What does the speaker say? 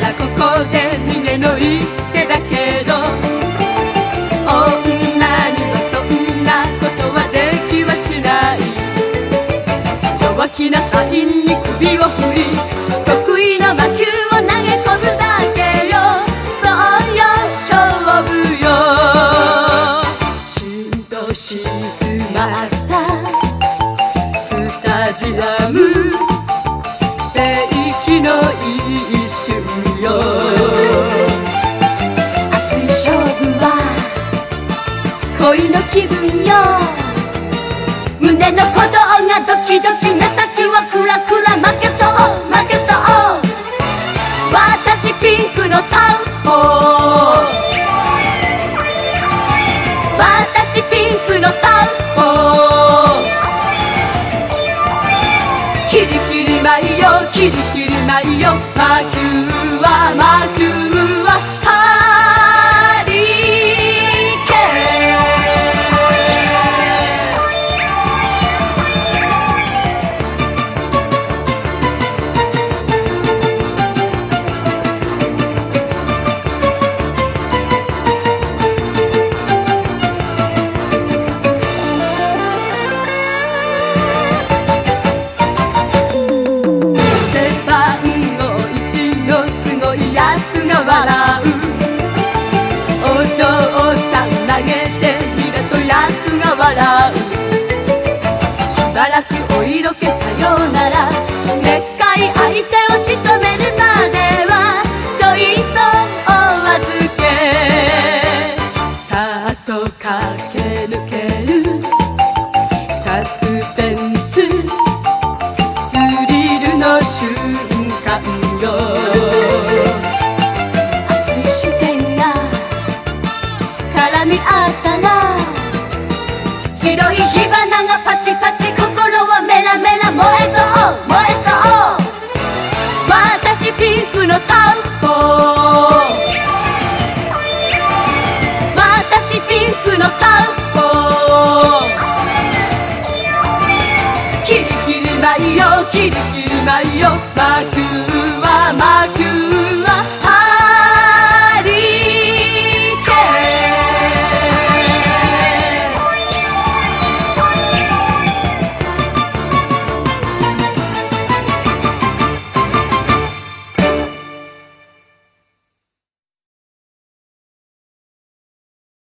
ならここで胸の一手だけど女にはそんなことはできはしない。弱気なサインに首を振り得意の魔球を投げ込むだけよ。そうよ勝負よ。しんと静まった。スタジアムの気分よ胸の鼓動がドキドキ目先はクラクラ負けそう負けそう私ピンクのサウスポー。私ピンクのサウスポー。キリキリ舞よキリキリ舞よ魔球てみるとやつが笑う。しばらくみ合ったな。白い火花がパチパチ心はメラメラ燃えそう。燃えそう。私ピンクのサウスポー。私ピンクのサウスポー。キリキリ舞よキリキリ舞よ